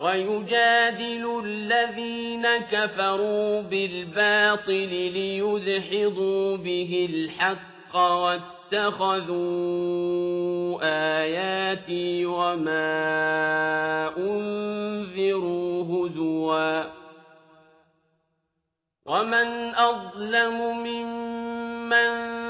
وَيُجَادِلُ الَّذِينَ كَفَرُوا بِالْبَاطِلِ لِيُدْحِضُوا بِهِ الْحَقَّ وَاتَّخَذُوا آيَاتِي وَمَا أُنذِرُوا هُزُوًا وَمَنْ أَظْلَمُ مِمَّنْ